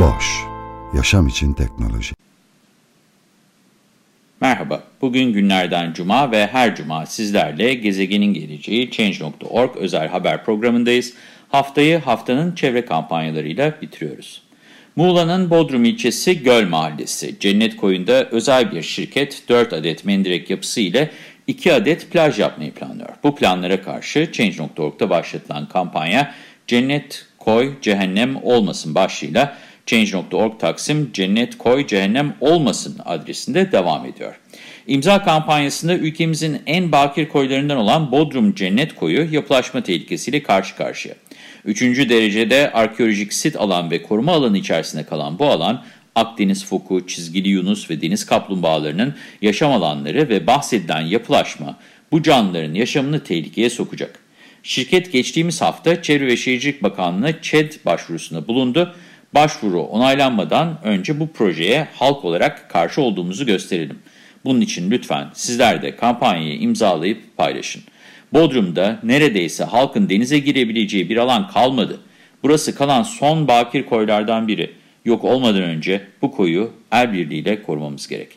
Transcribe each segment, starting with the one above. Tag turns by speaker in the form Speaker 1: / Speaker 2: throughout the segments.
Speaker 1: Boş, yaşam için teknoloji.
Speaker 2: Merhaba, bugün günlerden cuma ve her cuma sizlerle Gezegenin Geleceği Change.org özel haber programındayız. Haftayı haftanın çevre kampanyalarıyla bitiriyoruz. Muğla'nın Bodrum ilçesi Göl Mahallesi, Cennet Koyu'nda özel bir şirket 4 adet mendirek yapısı ile 2 adet plaj yapmayı planlıyor. Bu planlara karşı Change.org'da başlatılan kampanya Cennet Koy Cehennem Olmasın başlığıyla Change.org Taksim Cennet Koy Cehennem Olmasın adresinde devam ediyor. İmza kampanyasında ülkemizin en bakir koylarından olan Bodrum Cennet Koyu yapılaşma tehlikesiyle karşı karşıya. Üçüncü derecede arkeolojik sit alan ve koruma alanı içerisinde kalan bu alan, Akdeniz foku, çizgili yunus ve deniz kaplumbağalarının yaşam alanları ve bahsedilen yapılaşma bu canlıların yaşamını tehlikeye sokacak. Şirket geçtiğimiz hafta Çevre ve Şehircilik Bakanlığı'na ÇED başvurusunda bulundu. Başvuru onaylanmadan önce bu projeye halk olarak karşı olduğumuzu gösterelim. Bunun için lütfen sizler de kampanyayı imzalayıp paylaşın. Bodrum'da neredeyse halkın denize girebileceği bir alan kalmadı. Burası kalan son bakir koylardan biri. Yok olmadan önce bu koyu el birliğiyle korumamız gerek.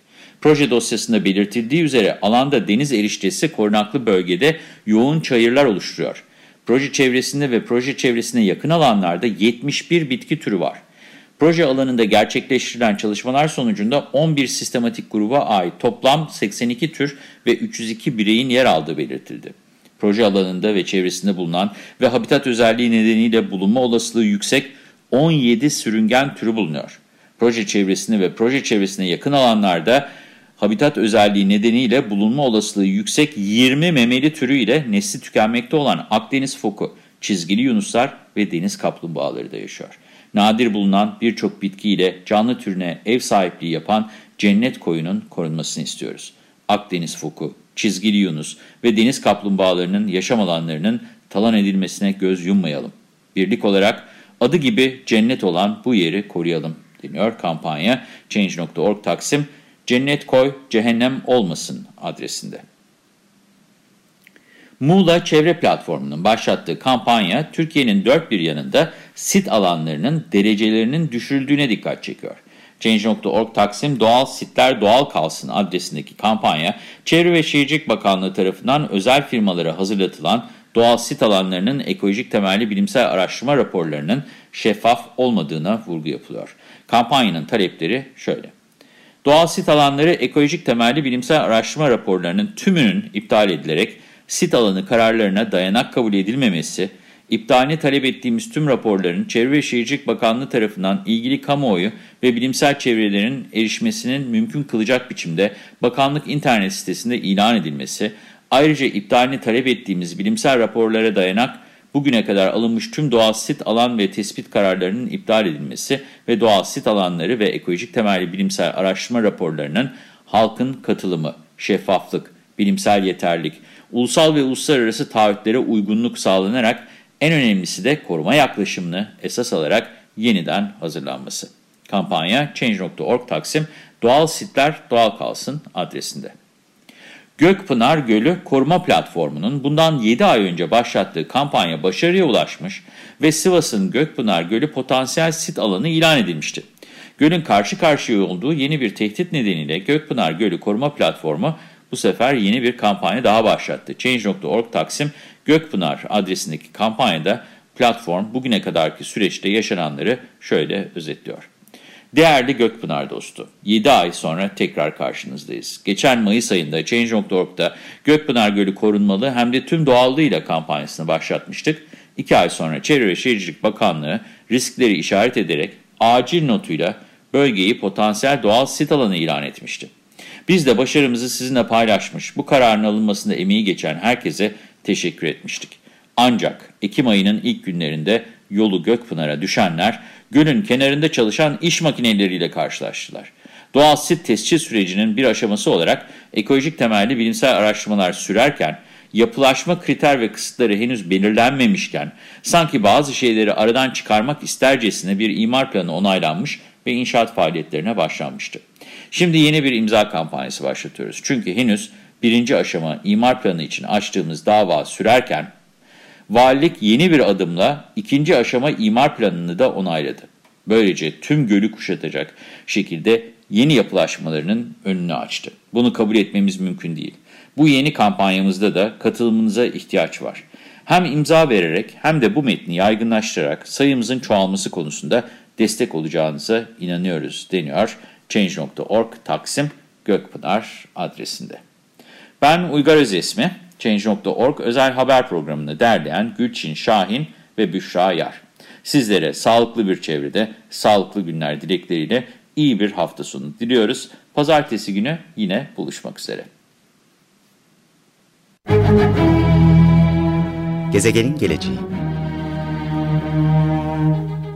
Speaker 2: Proje dosyasında belirtildiği üzere alanda deniz eriştesi korunaklı bölgede yoğun çayırlar oluşturuyor. Proje çevresinde ve proje çevresine yakın alanlarda 71 bitki türü var. Proje alanında gerçekleştirilen çalışmalar sonucunda 11 sistematik gruba ait toplam 82 tür ve 302 bireyin yer aldığı belirtildi. Proje alanında ve çevresinde bulunan ve habitat özelliği nedeniyle bulunma olasılığı yüksek 17 sürüngen türü bulunuyor. Proje çevresinde ve proje çevresine yakın alanlarda habitat özelliği nedeniyle bulunma olasılığı yüksek 20 memeli türü ile nesli tükenmekte olan Akdeniz foku, çizgili yunuslar ve deniz kaplumbağaları da yaşıyor. Nadir bulunan birçok bitki ile canlı türüne ev sahipliği yapan cennet koyunun korunmasını istiyoruz. Akdeniz foku, çizgili yunus ve deniz kaplumbağalarının yaşam alanlarının talan edilmesine göz yummayalım. Birlik olarak adı gibi cennet olan bu yeri koruyalım deniyor kampanya Change.org Taksim Cennet Koy Cehennem Olmasın adresinde. Muğla Çevre Platformu'nun başlattığı kampanya Türkiye'nin dört bir yanında sit alanlarının derecelerinin düşürüldüğüne dikkat çekiyor. Change.org Taksim Doğal Sitler Doğal Kalsın adresindeki kampanya, Çevre ve Şehircilik Bakanlığı tarafından özel firmalara hazırlatılan doğal sit alanlarının ekolojik temelli bilimsel araştırma raporlarının şeffaf olmadığına vurgu yapılıyor. Kampanyanın talepleri şöyle. Doğal sit alanları ekolojik temelli bilimsel araştırma raporlarının tümünün iptal edilerek sit alanı kararlarına dayanak kabul edilmemesi, İptalini talep ettiğimiz tüm raporların Çevre ve Şehircilik Bakanlığı tarafından ilgili kamuoyu ve bilimsel çevrelerin erişmesinin mümkün kılacak biçimde bakanlık internet sitesinde ilan edilmesi, ayrıca iptalini talep ettiğimiz bilimsel raporlara dayanak bugüne kadar alınmış tüm doğal sit alan ve tespit kararlarının iptal edilmesi ve doğal sit alanları ve ekolojik temelli bilimsel araştırma raporlarının halkın katılımı, şeffaflık, bilimsel yeterlik, ulusal ve uluslararası taahhütlere uygunluk sağlanarak en önemlisi de koruma yaklaşımını esas alarak yeniden hazırlanması. Kampanya Change.org Taksim Doğal Sitler Doğal Kalsın adresinde. Gökpınar Gölü Koruma Platformu'nun bundan 7 ay önce başlattığı kampanya başarıya ulaşmış ve Sivas'ın Gökpınar Gölü potansiyel sit alanı ilan edilmişti. Gölün karşı karşıya olduğu yeni bir tehdit nedeniyle Gökpınar Gölü Koruma Platformu bu sefer yeni bir kampanya daha başlattı. Change.org Taksim Gökpınar adresindeki kampanyada platform bugüne kadarki süreçte yaşananları şöyle özetliyor. Değerli Gökpınar dostu, 7 ay sonra tekrar karşınızdayız. Geçen Mayıs ayında Change.org'da Gökpınar Gölü korunmalı hem de tüm doğallığıyla kampanyasını başlatmıştık. 2 ay sonra Çevre ve Şehircilik Bakanlığı riskleri işaret ederek acil notuyla bölgeyi potansiyel doğal sit alanı ilan etmişti. Biz de başarımızı sizinle paylaşmış, bu kararın alınmasında emeği geçen herkese teşekkür etmiştik. Ancak Ekim ayının ilk günlerinde yolu Gökpınar'a düşenler gölün kenarında çalışan iş makineleriyle karşılaştılar. Doğal sit tescil sürecinin bir aşaması olarak ekolojik temelli bilimsel araştırmalar sürerken, yapılaşma kriter ve kısıtları henüz belirlenmemişken, sanki bazı şeyleri aradan çıkarmak istercesine bir imar planı onaylanmış ve inşaat faaliyetlerine başlanmıştı. Şimdi yeni bir imza kampanyası başlatıyoruz. Çünkü henüz birinci aşama imar planı için açtığımız dava sürerken, valilik yeni bir adımla ikinci aşama imar planını da onayladı. Böylece tüm gölü kuşatacak şekilde yeni yapılaşmalarının önünü açtı. Bunu kabul etmemiz mümkün değil. Bu yeni kampanyamızda da katılımınıza ihtiyaç var. Hem imza vererek hem de bu metni yaygınlaştırarak sayımızın çoğalması konusunda destek olacağınıza inanıyoruz deniyor Change.org Taksim Gökpınar adresinde. Ben Uygar Özesmi, Change.org özel haber programını derleyen Gülçin Şahin ve Büşra Yar. Sizlere sağlıklı bir çevrede, sağlıklı günler dilekleriyle iyi bir hafta sonu diliyoruz. Pazartesi günü yine buluşmak üzere.
Speaker 3: Gezegenin geleceği